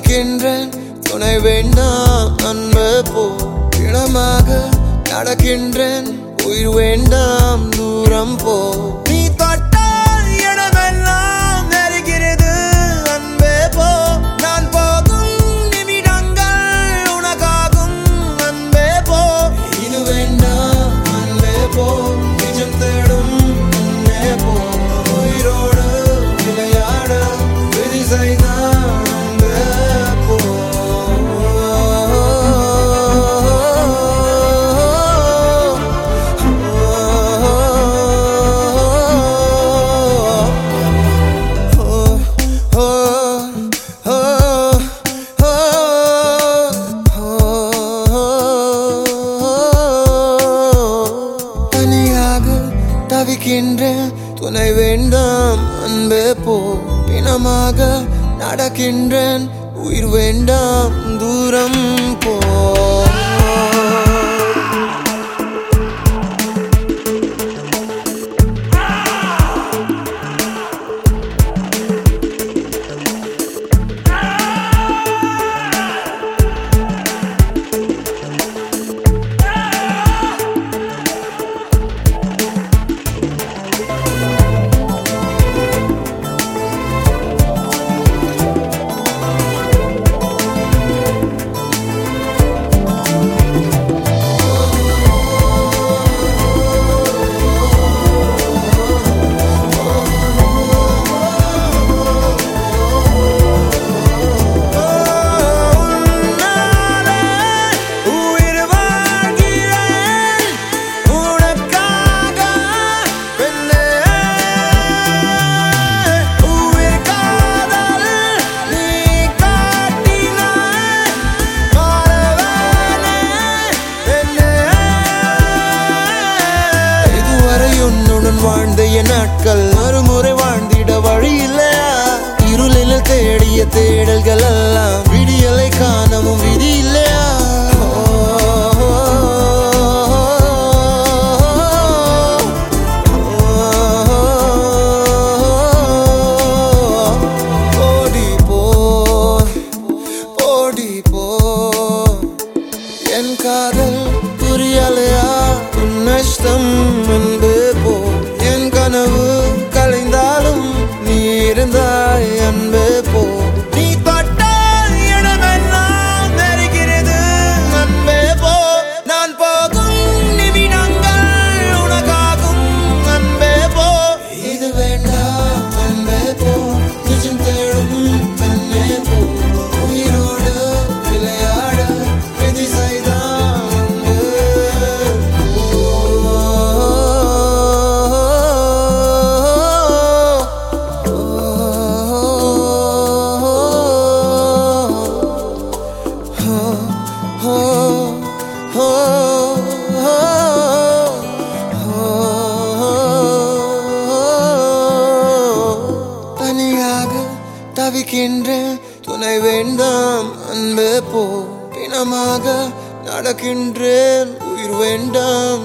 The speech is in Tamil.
நடக்கின்றேன் துணை வேண்டாம் அன்பு போ. இடமாக நடக்கின்றேன். உயிர் வேண்டாம் தூரம் போ. இருக்கின்ற துணை வேண்டாம் அன்பே போ. பிணமாக நடக்கின்றேன் உயிர் வேண்டாம் தூரம் போ. வாழ்ந்த என் நாட்கள் மறுமுறை வாழ்ந்திட வழி இல்லையா? இருளில் தேடிய தேடல்கள் எல்லாம் விடியலை காணவும் விதி இல்லையா? ஓடி போ போ. என் காதல் புரியலையா? உன் நஷ்டம் தவிக்கின்றேன் துணை வேண்டாம் அன்பு போ பிணமாக நடக்கின்றேன் உயிர் வேண்டாம்